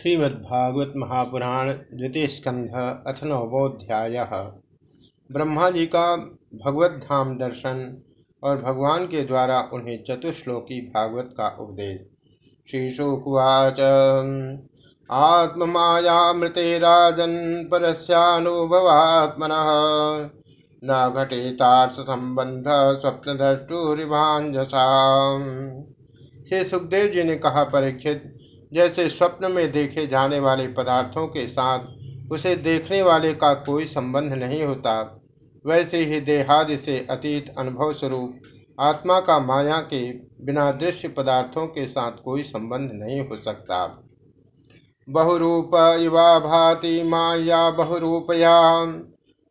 श्रीमद्भागवत महापुराण द्वितीय स्कंध अथ नवोध्याय ब्रह्मा जी का भगवत धाम दर्शन और भगवान के द्वारा उन्हें चतुश्लोकी भागवत का उपदेश। श्री शुकुवाच आत्ममायामृते राजन परस्यानुभवात्मन। न घटितार्थ संबंध स्वप्न दृष्टुरिभाजसा श्री सुखदेव जी ने कहा, परीक्षित जैसे स्वप्न में देखे जाने वाले पदार्थों के साथ उसे देखने वाले का कोई संबंध नहीं होता, वैसे ही देहादि से अतीत अनुभव स्वरूप आत्मा का माया के बिना दृश्य पदार्थों के साथ कोई संबंध नहीं हो सकता। बहुरूप युवा भाति माया बहुरूपया।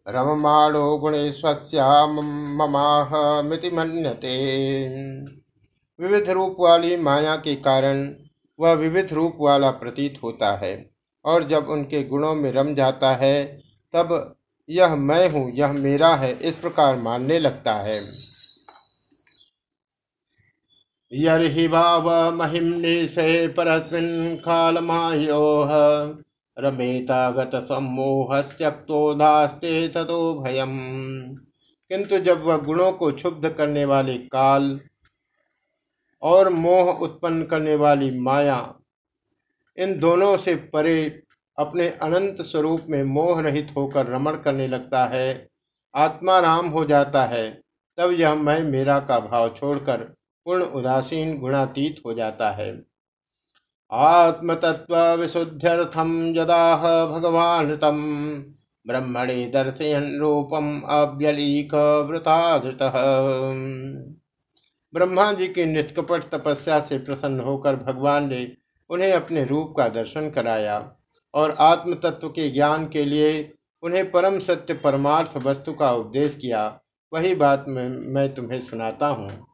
रममाणो गुणेश्वस्या ममाह मिति मन्यते। विविध रूप वाली माया के कारण वह विविध रूप वाला प्रतीत होता है, और जब उनके गुणों में रम जाता है, तब यह मैं हूँ, यह मेरा है, इस प्रकार मानने लगता है। यर्हि भाव महिम्नि स्वे परस्मिन् कालमायोः रमेतागत किंतु जब वह गुणों को क्षुब्ध करने वाले काल और मोह उत्पन्न करने वाली माया, इन दोनों से परे अपने अनंत स्वरूप में मोह रहित होकर रमण करने लगता है। आत्मा राम हो जाता है, तब यह मैं मेरा का भाव छोड़कर पूर्ण उदासीन गुणातीत हो जाता है। आत्म तत्व विशुद्ध्यर्थम जदाह भगवान तम ब्रह्मणे दर्शयन रूपम अव्यलीक वृताधृत ब्रह्मा जी की निष्कपट तपस्या से प्रसन्न होकर भगवान ने उन्हें अपने रूप का दर्शन कराया और आत्म तत्व के ज्ञान के लिए उन्हें परम सत्य परमार्थ वस्तु का उपदेश किया। वही बात मैं, मैं तुम्हें सुनाता हूँ।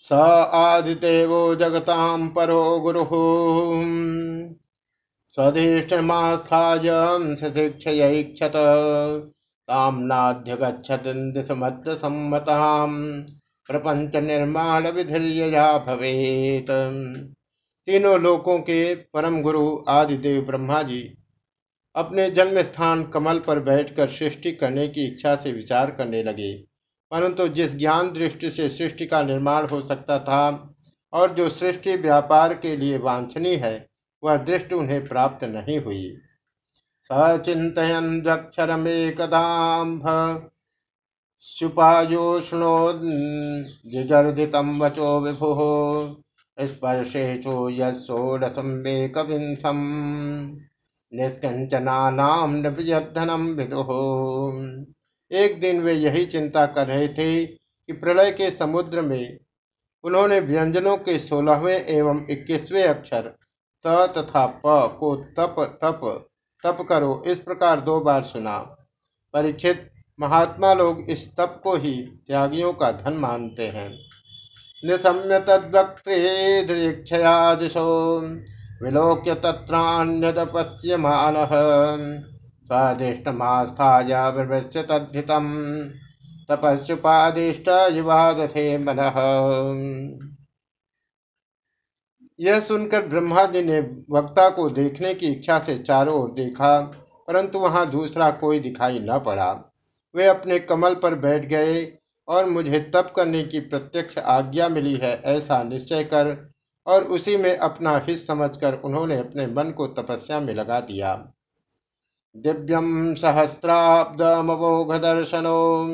स आदिदेवो जगताम परो गुरु। स्वधिष्ठमास्थाय ताम दिशमत्र सम्मताम प्रपंच निर्माण विधर्या भवेत। तीनों लोकों के परम गुरु आदिदेव ब्रह्मा जी अपने जन्म स्थान कमल पर बैठकर सृष्टि करने की इच्छा से विचार करने लगे। परंतु जिस ज्ञान दृष्टि से सृष्टि का निर्माण हो सकता था और जो सृष्टि व्यापार के लिए वांछनीय है, वह दृष्टि उन्हें प्राप्त नहीं हुई। सचिंतन दक्षरमेकदाम्भ शुपायोष्णोद्गिगर्दितं वचो विभुः स्पर्शेषु यषोडशम्बेकविंशम् निष्कंचनानाम नृयधनम विदुः। एक दिन वे यही चिंता कर रहे थे कि प्रलय के समुद्र में उन्होंने व्यंजनों के सोलहवें एवं इक्कीसवें अक्षर त तथा प को तप तप तप करो इस प्रकार दो बार सुना। परीक्षित महात्मा लोग इस तप को ही त्यागियों का धन मानते हैं। निशम्य तद्वक्त्रेक्षया दिशो, विलोक्य तत्रान्यदपश्यमान स्वादिष्टमास्थाय विमृश्य तद्धितम तपस्ुपादिष्ट युवादथे मन। यह सुनकर ब्रह्मा जी ने वक्ता को देखने की इच्छा से चारों ओर देखा, परंतु वहाँ दूसरा कोई दिखाई न पड़ा। वे अपने कमल पर बैठ गए और मुझे तप करने की प्रत्यक्ष आज्ञा मिली है, ऐसा निश्चय कर और उसी में अपना हित समझकर उन्होंने अपने मन को तपस्या में लगा दिया। दिव्यम सहस्राब्दमोघ दर्शनो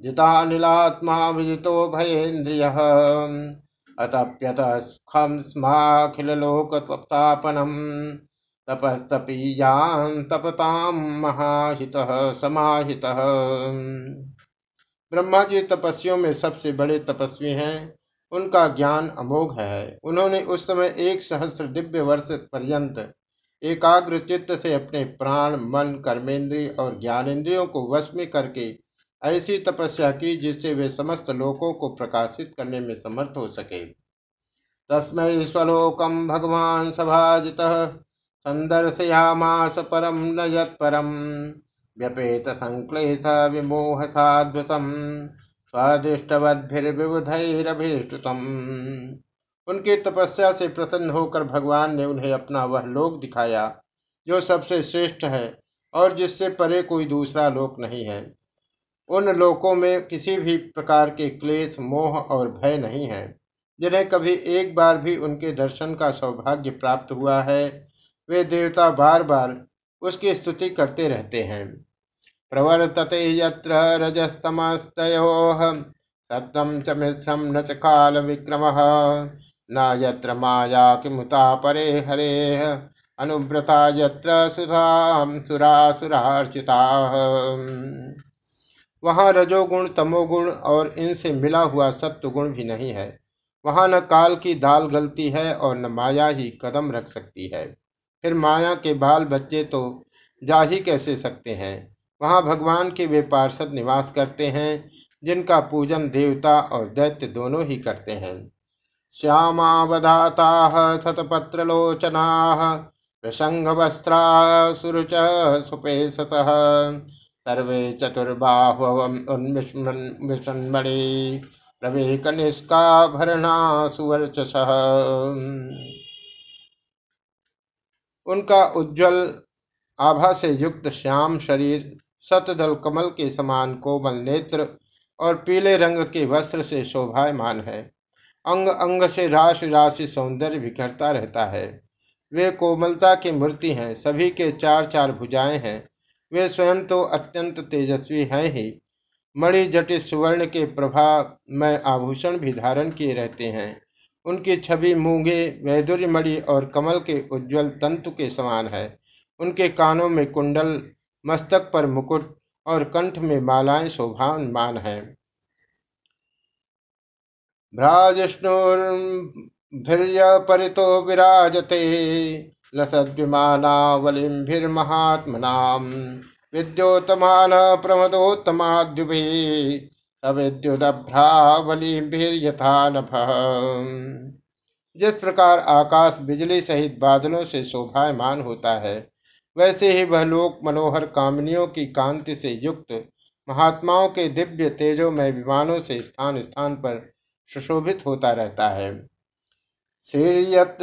जितानिलात्मा विजितो भयेन्द्रिय। अतप्यत स्माखिल लोकतापनम तपस्तपीयान तपताम महाहित, समाहित। ब्रह्मा जी तपस्वियों में सबसे बड़े तपस्वी हैं। उनका ज्ञान अमोघ है। उन्होंने उस समय एक सहस्र दिव्य वर्ष पर्यंत एकाग्र चित्त से अपने प्राण, मन, कर्मेंद्रिय और ज्ञानेन्द्रियों को वश में करके ऐसी तपस्या की जिससे वे समस्त लोकों को प्रकाशित करने में समर्थ हो सके। तस्मय स्वलोकम भगवान सभाजित। संदर्शयामास परम न यत्परम व्यपेत संक्लेश विमोह साध्वसम स्वादिष्टवद्भिर्विबुधैरभीष्टुतम। उनकी तपस्या से प्रसन्न होकर भगवान ने उन्हें अपना वह लोक दिखाया, जो सबसे श्रेष्ठ है और जिससे परे कोई दूसरा लोक नहीं है। उन लोकों में किसी भी प्रकार के क्लेश, मोह और भय नहीं है, जिन्हें कभी एक बार भी उनके दर्शन का सौभाग्य प्राप्त हुआ है। वे देवता बार बार उसकी स्तुति करते रहते हैं। प्रवर्तते यत्र रजस्तमस्तयोः, सत्त्वं च मिश्रम न च काल विक्रम न यत्र माया किमुता परे हरे, अनुव्रता यत्र सुधा सुरासुरार्चिता। वहाँ रजोगुण, तमोगुण और इनसे मिला हुआ सत्व गुण भी नहीं है। वहाँ न काल की दाल गलती है और न माया ही कदम रख सकती है। फिर माया के बाल बच्चे तो जा ही कैसे सकते हैं? वहाँ भगवान के वे पार्षद निवास करते हैं, जिनका पूजन देवता और दैत्य दोनों ही करते हैं। श्यामावधाता सतपत्रलोचना प्रसंग वस्त्रा सुरुच सुपेशतः सर्वे चतुर्बाहुन्मिषन्मणि रवि कनिष्काभरणा सुवर्चस उनका उज्जवल आभा से युक्त श्याम शरीर, सतदल कमल के समान कोमल नेत्र और पीले रंग के वस्त्र से शोभायमान है। अंग अंग से राशि राशि सौंदर्य बिखरता रहता है। वे कोमलता की मूर्ति हैं, सभी के चार चार भुजाएँ हैं। वे स्वयं तो अत्यंत तेजस्वी हैं ही। मणि जटित सुवर्ण के प्रभाव में आभूषण भी धारण किए रहते हैं। उनकी छवि मूँगे वैदुर्य मणि और कमल के उज्जवल तंतु के समान है। उनके कानों में कुंडल, मस्तक पर मुकुट और कंठ में मालाएँ शोभामान है। भ्राजिष्णुर्भिर्यपरितो विराजते, लसद्विमानावलिम्भिर्महात्मनाम्। विद्योतमान प्रमदोत्तमाद्युभिः जिस प्रकार आकाश बिजली सहित बादलों से शोभायमान होता है, वैसे ही वह लोक मनोहर कामनियों की कांति से युक्त, महात्माओं के दिव्य तेजों में विमानों से स्थान स्थान पर सुशोभित होता रहता है। श्रीयत्र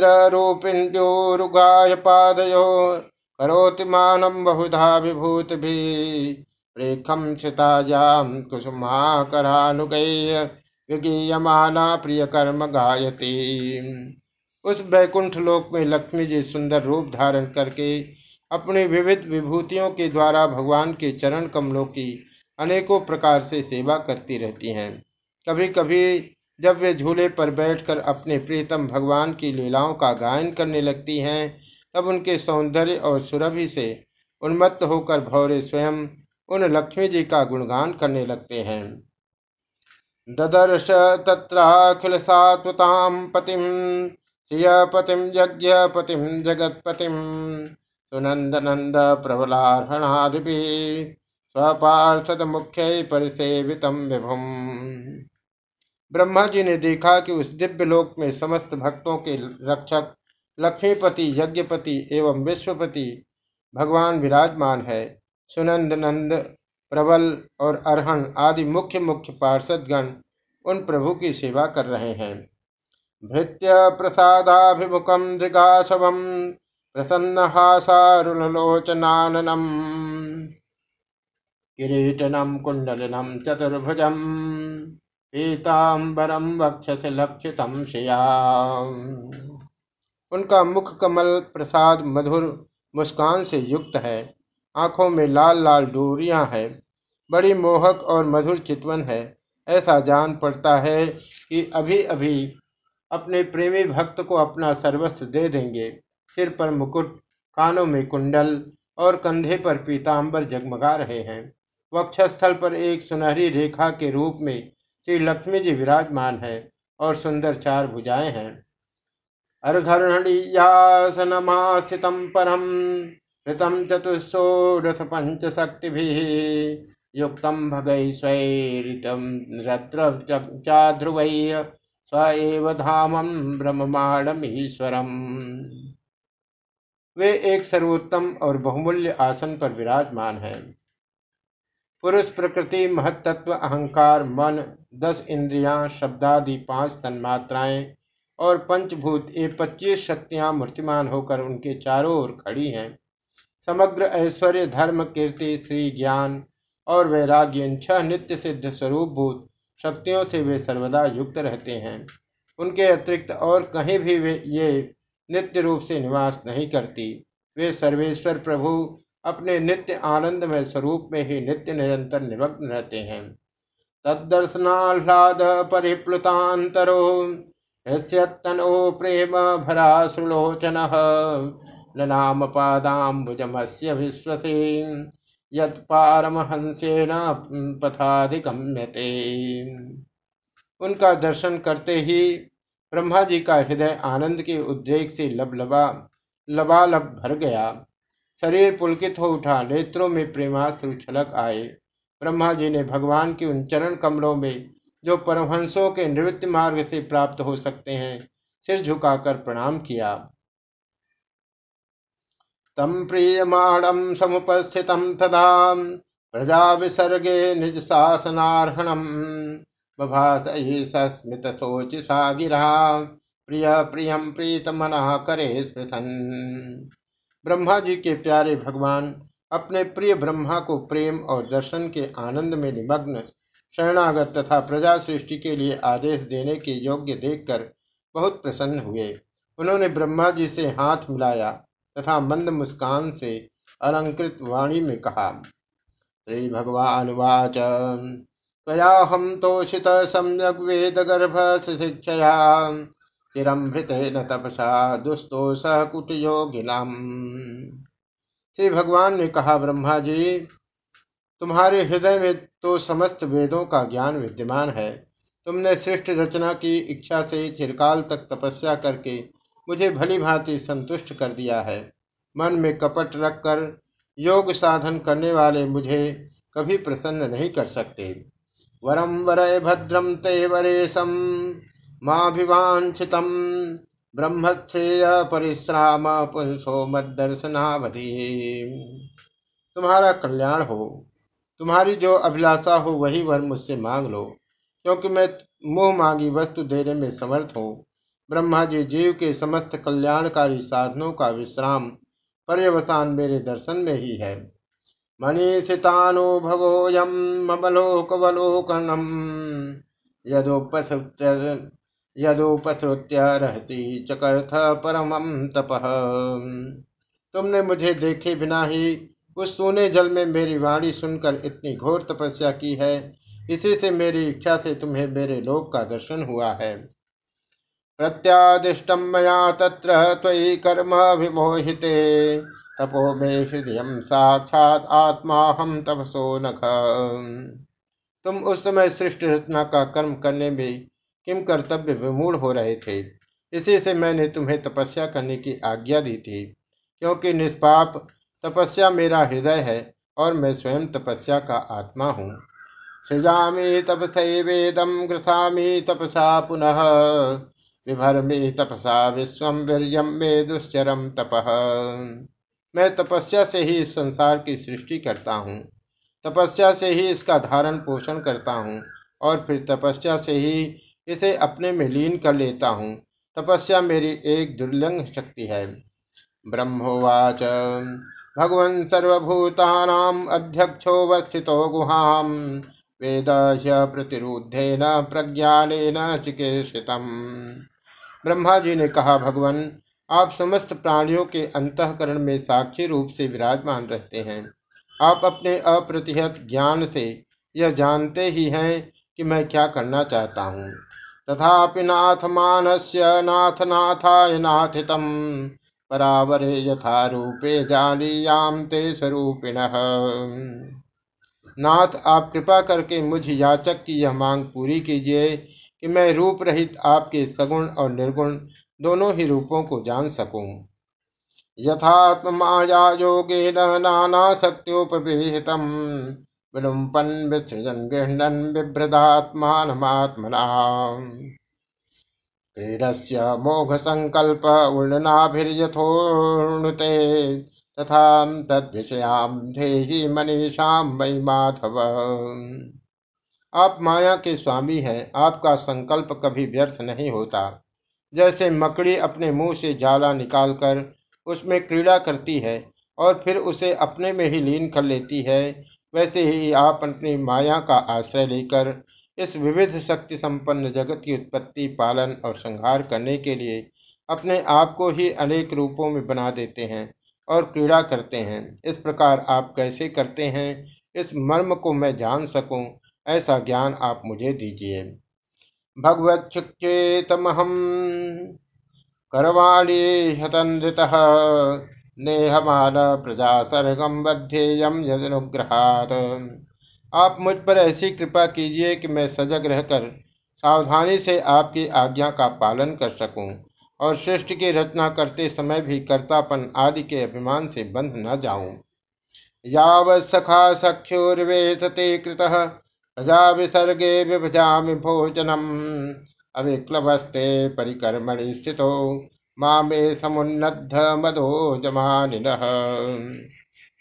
पादयो, करोति मानं बहुधा विभूतिभिः प्रेखं क्षितायां कुसुमाकरानुगैः विगीयमाना प्रिय कर्म गायती। उस बैकुंठ लोक में लक्ष्मी जी सुंदर रूप धारण करके अपनी विविध विभूतियों के द्वारा भगवान के चरण कमलों की अनेकों प्रकार से सेवा करती रहती हैं। कभी कभी जब वे झूले पर बैठकर अपने प्रीतम भगवान की लीलाओं का गायन करने लगती हैं, तब उनके सौंदर्य और सुरभि से उन्मत्त होकर भौरे स्वयं उन लक्ष्मी जी का गुणगान करने लगते हैं। ददर्श तत्राखिल सात्वताम पतिम श्रियपतिम यज्ञपतिम जगतपतिम सुनंद नंद प्रबलार्हणादि स्वपार्षद मुख्य परिसेवितम विभुम ब्रह्मा जी ने देखा कि उस दिव्य लोक में समस्त भक्तों के रक्षक, लक्ष्मीपति, यज्ञपति एवं विश्वपति भगवान विराजमान है। सुनंद नंद प्रबल और अरहण आदि मुख्य मुख्य पार्षद गण उन प्रभु की सेवा कर रहे हैं। भृत्य प्रसादाभिमुखम दृगाशवम प्रसन्न हासारुणलोचनाननम। किरीटनम कुंडलनम चतुर्भुजम पीताम्बरम वक्षस लक्षितम श्रिया उनका मुख कमल प्रसाद मधुर मुस्कान से युक्त है। आँखों में लाल लाल डोरियाँ हैं, बड़ी मोहक और मधुर चितवन है। ऐसा जान पड़ता है कि अभी अभी अपने प्रेमी भक्त को अपना सर्वस्व दे देंगे। सिर पर मुकुट, कानों में कुंडल और कंधे पर पीताम्बर जगमगा रहे हैं। वक्षस्थल पर एक सुनहरी रेखा के रूप में श्री लक्ष्मी जी विराजमान है और सुंदर चार भुजाएँ हैं। अर्घरणीयासनमास्थित परम ऋतम चतुषोडथ पंच शक्ति युक्त भगैश्वैरितम रत्र चाध्रुवै स्व धामम ब्रह्मांडमीश्वरम वे एक सर्वोत्तम और बहुमूल्य आसन पर विराजमान है। पुरुष, प्रकृति महत्त्व अहंकार, मन, दस इंद्रियाँ, शब्दादि, पाँच तन्मात्राएँ और पंचभूत, ये पच्चीस शक्तियाँ मूर्तिमान होकर उनके चारों ओर खड़ी हैं। समग्र ऐश्वर्य, धर्म, कीर्ति, श्री ज्ञान और वैराग्य, इन छह नित्य सिद्ध स्वरूप भूत शक्तियों से वे सर्वदा युक्त रहते हैं। उनके अतिरिक्त और कहीं भी वे ये नित्य रूप से निवास नहीं करती। वे सर्वेश्वर प्रभु अपने नित्य आनंदमय स्वरूप में ही नित्य निरंतर निमग्न रहते हैं। तदर्शनाह्लाद परिप्लुतांतरो प्रेम भरा सुलोचन नाम पादाम्बुजमस्य विश्वसे यत्पारमहंसेन पथाधिगम्यते। उनका दर्शन करते ही ब्रह्मा जी का हृदय आनंद के उद्रेक से लबलबा, लबालब भर गया। शरीर पुलकित हो उठा, नेत्रों में प्रेमाश्रु छलक आए। ब्रह्मा जी ने भगवान के उन चरण कमलों में, जो परमहंसों के नृत्य मार्ग से प्राप्त हो सकते हैं, सिर झुकाकर प्रणाम किया। तम प्रियमाणम समुपस्थित तदा प्रजा विसर्गे निज शासनार्हणम बभास सस्मित सोच सा गिरा प्रिय प्रियम प्रीत मना करे स्पृशन। ब्रह्मा जी के प्यारे भगवान, अपने प्रिय ब्रह्मा को प्रेम और दर्शन के आनंद में निमग्न, शरणागत तथा प्रजा सृष्टि के लिए आदेश देने के योग्य देखकर बहुत प्रसन्न हुए। उन्होंने ब्रह्मा जी से हाथ मिलाया तथा मंद मुस्कान से अलंकृत वाणी में कहा श्री भगवान वाच त्वया हम तोषित सम्यक वेद गर्भ शिक्षया चिरमृतेन तपसा दुस्तोष कुट योगिनम श्री भगवान ने कहा ब्रह्मा जी तुम्हारे हृदय में तो समस्त वेदों का ज्ञान विद्यमान है। तुमने सृष्टि रचना की इच्छा से चिरकाल तक तपस्या करके मुझे भली भांति संतुष्ट कर दिया है। मन में कपट रखकर योग साधन करने वाले मुझे कभी प्रसन्न नहीं कर सकते। वरम वरय भद्रम ते वरेशम माभिवांछितम ब्रह्मश्रेय परिश्राम पुंसो मदर्शनावधि तुम्हारा कल्याण हो, तुम्हारी जो अभिलाषा हो वही वर मुझसे मांग लो, क्योंकि मैं मुँह मांगी वस्तु देने में समर्थ हूँ। ब्रह्मा जी, जीव के समस्त कल्याणकारी साधनों का विश्राम पर्यवसान मेरे दर्शन में ही है। मनीषितानुभवोयम ममलोकवलोकनम यदोपसृत्य रहसी चकर्थ परम तप। तुमने मुझे देखे बिना ही उस सोने जल में मेरी वाणी सुनकर इतनी घोर तपस्या की है। इसी से मेरी इच्छा से तुम्हें मेरे लोक का दर्शन हुआ है। प्रत्यादिष्टम मया तत्र कर्म विमोहिते तपो मे हृदय साक्षात आत्मा हम तपसो नख। तुम उस समय सृष्टि रचना का कर्म करने में किम कर्तव्य विमूढ़ हो रहे थे? इसी से मैंने तुम्हें तपस्या करने की आज्ञा दी थी, क्योंकि निष्पाप तपस्या मेरा हृदय है और मैं स्वयं तपस्या का आत्मा हूँ। सृजा तपसै वेदम गृथामी तपसा पुनः। विभरमी तपसा विश्व वीर्यम में दुश्चरम तप। मैं तपस्या से ही इस संसार की सृष्टि करता हूँ, तपस्या से ही इसका धारण पोषण करता हूँ और फिर तपस्या से ही इसे अपने में लीन कर लेता हूँ। तपस्या मेरी एक दुर्लंघ शक्ति है। ब्रह्मोवाच, भगवन् सर्वभूतानाम् अध्यक्षोऽवस्थितो गुहाम् वेद प्रतिरुद्धेन प्रज्ञानेन चिकीर्षितम्। ब्रह्मा जी ने कहा, भगवान, आप समस्त प्राणियों के अंतकरण में साक्षी रूप से विराजमान रहते हैं। आप अपने अप्रतिहत ज्ञान से यह जानते ही हैं कि मैं क्या करना चाहता हूँ। तथापि नाथ मानस्य नाथ नाथाय नाथितम, परावरे यथा रूपे ते स्वरूपिण। नाथ, आप कृपा करके मुझ याचक की यह मांग पूरी कीजिए। कि मैं रूप रहित आपके सगुण और निर्गुण दोनों ही रूपों को जान सकूँ। यथात्म योगे नाना शक्त्योपृहितम विलुम्पन विसृजन गृहणन बिभ्रदात्मात्मना क्रीडस्य मोघ संकल्प उन्नाभिर्यथोनुते तथा तद्विषयाम धेहि मनीषाम मई माधव। आप माया के स्वामी हैं, आपका संकल्प कभी व्यर्थ नहीं होता। जैसे मकड़ी अपने मुँह से जाला निकालकर उसमें क्रीड़ा करती है और फिर उसे अपने में ही लीन कर लेती है, वैसे ही आप अपनी माया का आश्रय लेकर इस विविध शक्ति संपन्न जगत की उत्पत्ति, पालन और संहार करने के लिए अपने आप को ही अनेक रूपों में बना देते हैं और क्रीड़ा करते हैं। इस प्रकार आप कैसे करते हैं? इस मर्म को मैं जान सकूँ? ऐसा ज्ञान आप मुझे दीजिए। भगवच्चेतमहम करवाणी हतनृतः नेहमान प्रजा सर्गम बध्येयम यदनुग्रहात। आप मुझ पर ऐसी कृपा कीजिए कि मैं सजग रहकर सावधानी से आपकी आज्ञा का पालन कर सकूँ और सृष्टि की रचना करते समय भी कर्तापन आदि के अभिमान से बंध न जाऊँ। यावत् सखा सख्योर्वेतते कृतः प्रजा विसर्गे विभजामि भोजनम। अविक्लवस्ते परिकर्मणि स्थितो। मामे समुन्नद्ध मदो जमानिन।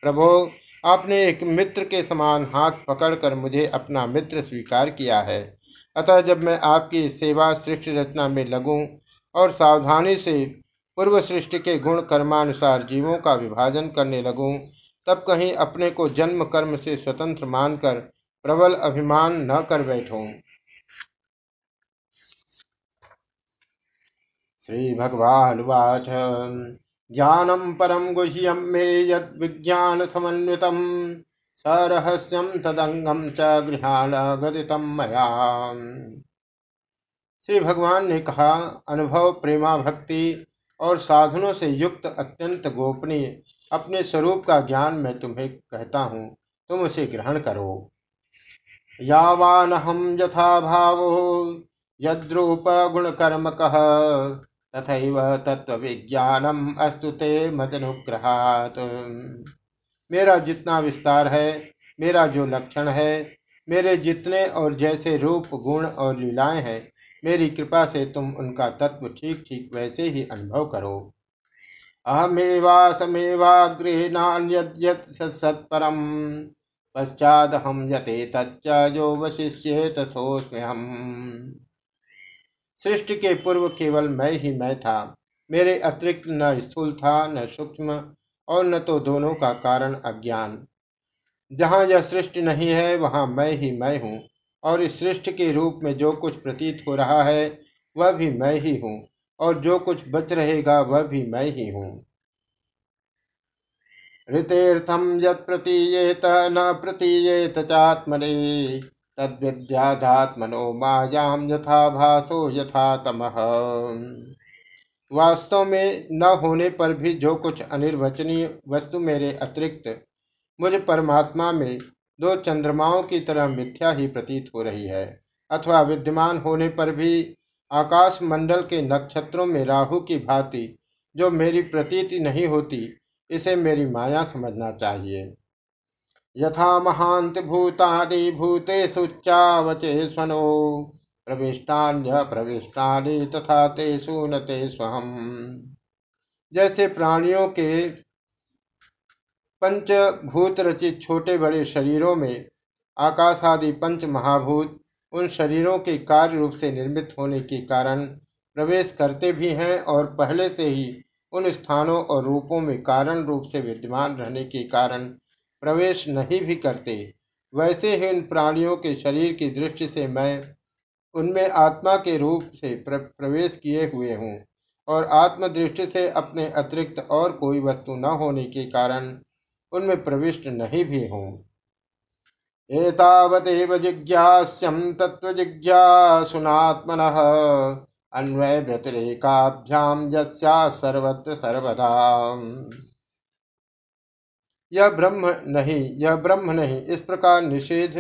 प्रभो, आपने एक मित्र के समान हाथ पकड़कर मुझे अपना मित्र स्वीकार किया है। अतः जब मैं आपकी सेवा सृष्टि रचना में लगूं और सावधानी से पूर्व सृष्टि के गुण कर्मानुसार जीवों का विभाजन करने लगूं, तब कहीं अपने को जन्म कर्म से स्वतंत्र मानकर प्रबल अभिमान न कर बैठूं। श्रीभगवानुवाच, ज्ञानं परं गुह्यं मे यद्विज्ञानसमन्वितं सरहस्यं तदंगम च गदितं मया। श्री भगवान ने कहा, अनुभव, प्रेमा, भक्ति और साधनों से युक्त अत्यंत गोपनीय, अपने स्वरूप का ज्ञान मैं तुम्हें कहता हूँ, तुम उसे ग्रहण करो। यावान हम यथा भावो यद्रूप गुण कर्म कह तथा तत्व विज्ञानम अस्तु ते मदनुग्रहात। मेरा जितना विस्तार है, मेरा जो लक्षण है, मेरे जितने और जैसे रूप, गुण और लीलाएँ हैं, मेरी कृपा से तुम उनका तत्व ठीक ठीक वैसे ही अनुभव करो। अहमेवासमेवाग्रे नान्यद्यत् सत्परम पश्चादहम यते तच्च जो वशिष्येत सोस्म्यहम। सृष्टि के पूर्व केवल मैं ही मैं था। मेरे अतिरिक्त न स्थूल था, न सूक्ष्म, और न तो दोनों का कारण अज्ञान। जहाँ यह सृष्टि नहीं है, वहाँ मैं ही मैं हूँ, और इस सृष्टि के रूप में जो कुछ प्रतीत हो रहा है, वह भी मैं ही हूँ, और जो कुछ बच रहेगा, वह भी मैं ही हूँ। ऋतेर्थम यत प्रतीयेत, न प्रतीयेत चात्मने। तद्विद्याधात्मनो मायाम यथा भासो यथा तमह वास्तव में न होने पर भी जो कुछ अनिर्वचनीय वस्तु मेरे अतिरिक्त मुझे परमात्मा में दो चंद्रमाओं की तरह मिथ्या ही प्रतीत हो रही है, अथवा विद्यमान होने पर भी आकाश मंडल के नक्षत्रों में राहु की भांति जो मेरी प्रतीति नहीं होती इसे मेरी माया समझना चाहिए। यथा महांत भूतानि भूते सुच्चावचे स्वनो, प्रविष्टान्य प्रविष्टानि तथा ते सुनते स्वहम। जैसे प्राणियों के पंचभूत रचित छोटे बड़े शरीरों में आकाश आदि पंच महाभूत उन शरीरों के कार्य रूप से निर्मित होने के कारण प्रवेश करते भी हैं और पहले से ही उन स्थानों और रूपों में कारण रूप से विद्यमान रहने के कारण प्रवेश नहीं भी करते। वैसे ही इन प्राणियों के शरीर की दृष्टि से मैं उनमें आत्मा के रूप से प्र, प्रवेश किए हुए हूँ और आत्मदृष्टि से अपने अतिरिक्त और कोई वस्तु न होने के कारण उनमें प्रविष्ट नहीं भी हूँ। एतावदेव जिज्ञास्यम तत्व जिज्ञासुनात्मनः अन्वय व्यतिरेकाभ्याम सर्वत्र सर्वदा। यह ब्रह्म नहीं, यह ब्रह्म नहीं, इस प्रकार निषेध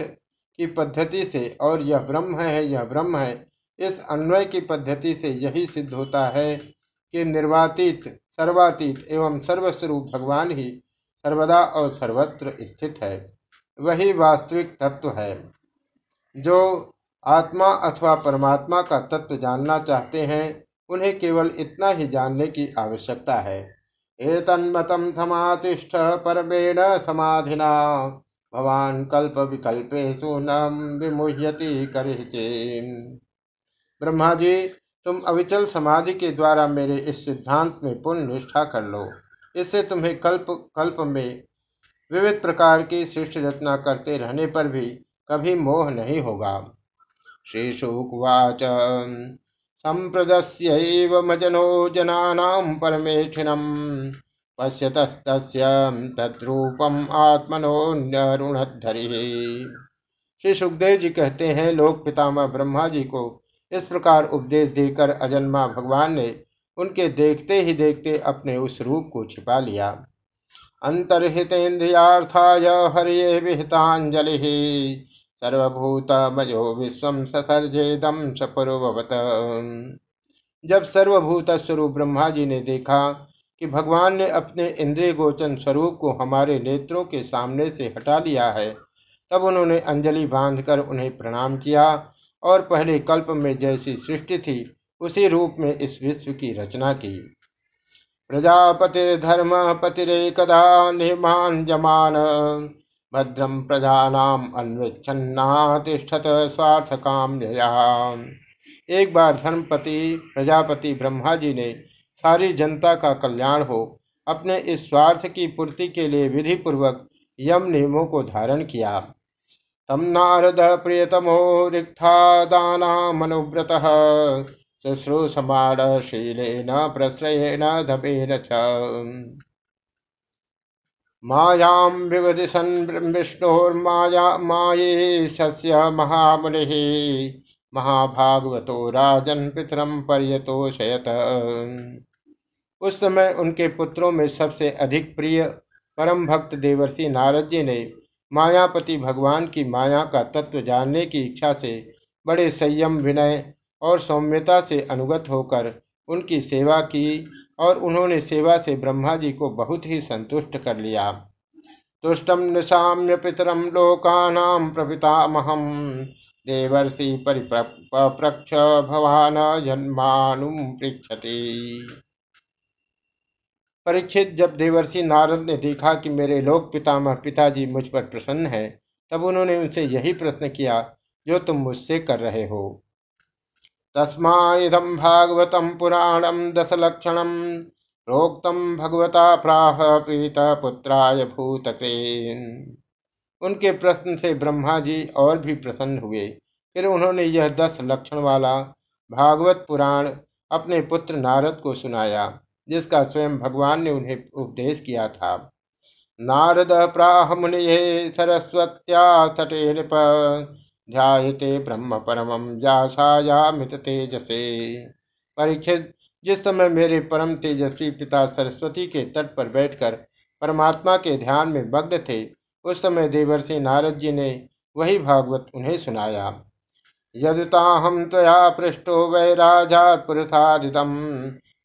की पद्धति से, और यह ब्रह्म है, यह ब्रह्म है, इस अन्वय की पद्धति से यही सिद्ध होता है कि निर्वातीत, सर्वातीत एवं सर्वस्वरूप भगवान ही सर्वदा और सर्वत्र स्थित है। वही वास्तविक तत्व है, जो आत्मा अथवा परमात्मा का तत्व जानना चाहते हैं, उन्हें केवल इतना ही जानने की आवश्यकता है। एतन्मतम समातिष्ठ परमेण समाधिना, भवान कल्प विकल्पेशु न विमुह्यति कर ब्रह्मा जी, तुम अविचल समाधि के द्वारा मेरे इस सिद्धांत में पूर्ण निष्ठा कर लो। इससे तुम्हें कल्प कल्प में विविध प्रकार की सृष्टि रचना करते रहने पर भी कभी मोह नहीं होगा। श्री शुकवाच संप्रदस्यैव मजनो जनानां परमेठिनम् पश्यतस्तस्य तद्रूपम आत्मनोन्यरुणधरि श्री सुखदेव जी कहते हैं, लोक पितामह ब्रह्मा जी को इस प्रकार उपदेश देकर अजन्मा भगवान ने उनके देखते ही देखते अपने उस रूप को छिपा लिया। अंतर्हितेन्द्रियार्थाय हरिये विहितांजलि। सर्वभूतमयो विश्व ससर्जेदम सपूर्ववत जब सर्वभूत स्वरूप ब्रह्मा जी ने देखा कि भगवान ने अपने इंद्रिय गोचन स्वरूप को हमारे नेत्रों के सामने से हटा लिया है, तब उन्होंने अंजलि बांधकर उन्हें प्रणाम किया और पहले कल्प में जैसी सृष्टि थी, उसी रूप में इस विश्व की रचना की। प्रजापतिर्धर्म पतिरेकदा निर्माण जमान। भद्रम प्रजानाम अन्वेक्षन्नातिष्ठत स्वार्थ काम एक बार धर्मपति, प्रजापति ब्रह्मा जी ने सारी जनता का कल्याण हो, अपने इस स्वार्थ की पूर्ति के लिए विधि पूर्वक यम नियमों को धारण किया। तम नारद प्रियतमो रिक्थादानामनुव्रत शुश्रूषमाणशीलेन प्रश्रयेण धपेन च। मायां विवदिशन् विष्णोर्माया मायेशस्य महामुनिः। महाभागवतो राजन पितरम पर्यतोषयत उस समय उनके पुत्रों में सबसे अधिक प्रिय परम भक्त देवर्षि नारद जी ने मायापति भगवान की माया का तत्व जानने की इच्छा से बड़े संयम, विनय और सौम्यता से अनुगत होकर उनकी सेवा की। और उन्होंने सेवा से ब्रह्मा जी को बहुत ही संतुष्ट कर लिया। तुष्टम निशाम्य पितरम लोकानाम प्रपितामहम देवर्षि परिप्रक्ष भवान जन्मानु पृछति परीक्षित जब देवर्षि नारद ने देखा कि मेरे लोक पितामह पिताजी मुझ पर प्रसन्न है, तब उन्होंने उनसे यही प्रश्न किया, जो तुम मुझसे कर रहे हो तस्मादम भागवतम पुराणम दस लक्षणम प्रोक्तम भगवता प्राह पीत पुत्राय भूत उनके प्रश्न से ब्रह्मा जी और भी प्रसन्न हुए। फिर उन्होंने यह दस लक्षण वाला भागवत पुराण अपने पुत्र नारद को सुनाया, जिसका स्वयं भगवान ने उन्हें उपदेश किया था। नारद प्राह मुनि सरस्वत्या तटे नृप ध्याते ब्रह्म परम जासायामित तेजसे। परीक्षित, जिस समय मेरे परम तेजस्वी पिता सरस्वती के तट पर बैठकर परमात्मा के ध्यान में मग्न थे, उस समय देवर्षि नारद जी ने वही भागवत उन्हें सुनाया। यदुताहम तया पृष्ठो वै वैराजात पुरुषादितम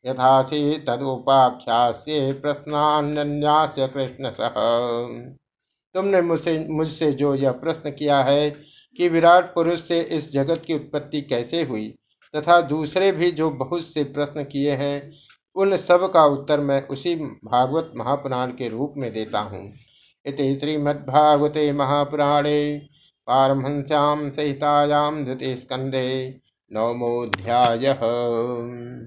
यथासी तदुपाख्यास्य प्रश्नान्यास कृष्ण सह तुमने मुझसे मुझसे जो यह प्रश्न किया है कि विराट पुरुष से इस जगत की उत्पत्ति कैसे हुई, तथा दूसरे भी जो बहुत से प्रश्न किए हैं, उन सब का उत्तर मैं उसी भागवत महापुराण के रूप में देता हूँ। इति श्रीमद्भागवते महापुराणे पारमहंस्याम सहितायाम द्वितीय स्कंदे नवमोध्याय